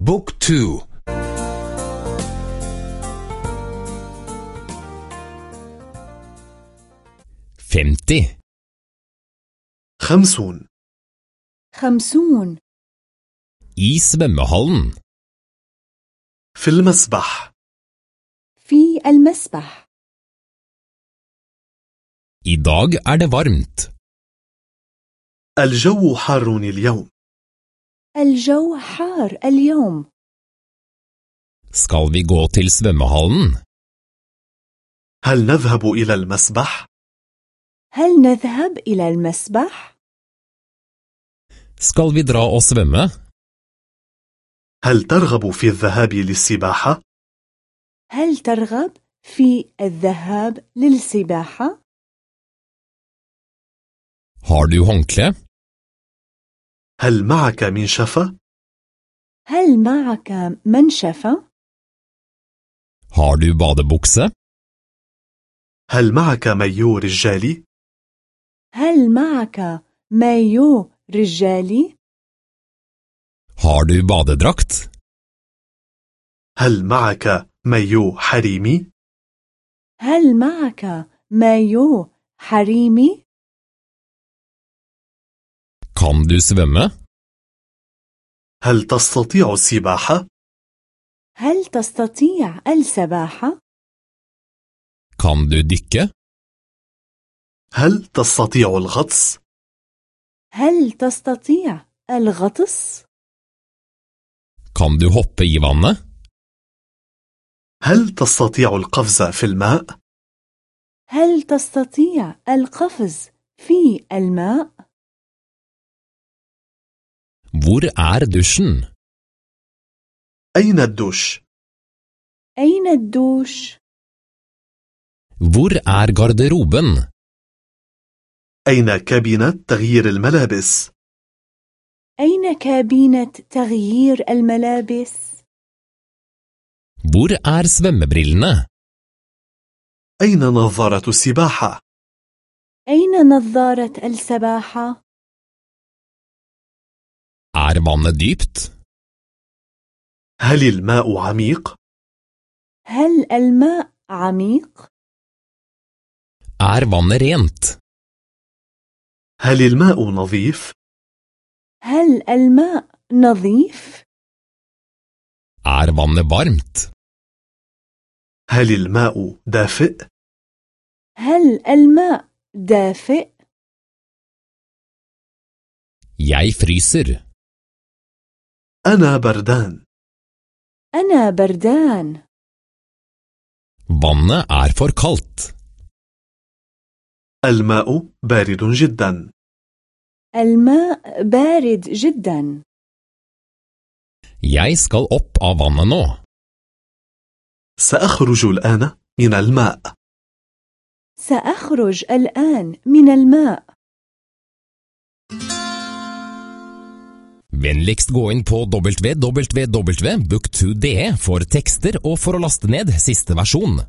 بوك تو. femtio, خمسون. خمسون. i svømmehallen, في المسبح. في المسبح. i dag er det varmt. الجو حار اليوم. الجو حار اليوم Skal vi gå til svømmehallen? هل نذهب إلى المسبح؟ هل نذهب إلى المسبح؟ Skal vi dra og svømme? هل ترغب في الذهاب للسباحة؟ هل ترغب في الذهاب للسباحة؟ Har du håndkle? هل معك منشفة؟ هل معك منشفة؟ Har du badebukse? هل معك مايو رجالي؟ هل معك مايو رجالي؟ Har du badedrakt? هل معك مايو حريمي؟ هل معك مايو حريمي؟ Kan du svømme? هل تستطيع السباحة؟ هل تستطيع السباحة؟ Kan du dykke? هل تستطيع الغطس؟ هل تستطيع الغطس؟ Kan du hoppe i vannet? هل تستطيع القفز في الماء؟ هل تستطيع القفز في الماء؟ Hvor er dusjen? أين الدوش؟ أين الدوش؟ Hvor er garderoben? أين كابينة تغيير الملابس؟ أين كابينة تغيير الملابس؟ Hvor er svømmebrillene? أين نظارة السباحة؟ أين نظارة السباحة؟ Er vannet dypt? هل الماء عميق؟ هل الماء عميق؟ Er vannet rent? هل الماء نظيف؟ هل الماء نظيف؟ Er vannet varmt? هل الماء دافئ؟ هل الماء دافئ؟ Jeg fryser. أنا بردان. أنا بردان. Vannet er for kaldt. الماء بارد جدا. الماء بارد جدا. Jeg skal opp av vannet nå. سأخرج الآن من الماء. سأخرج الآن من الماء. Vennligst gå inn på www.book2.de for tekster og for å laste ned siste versjon.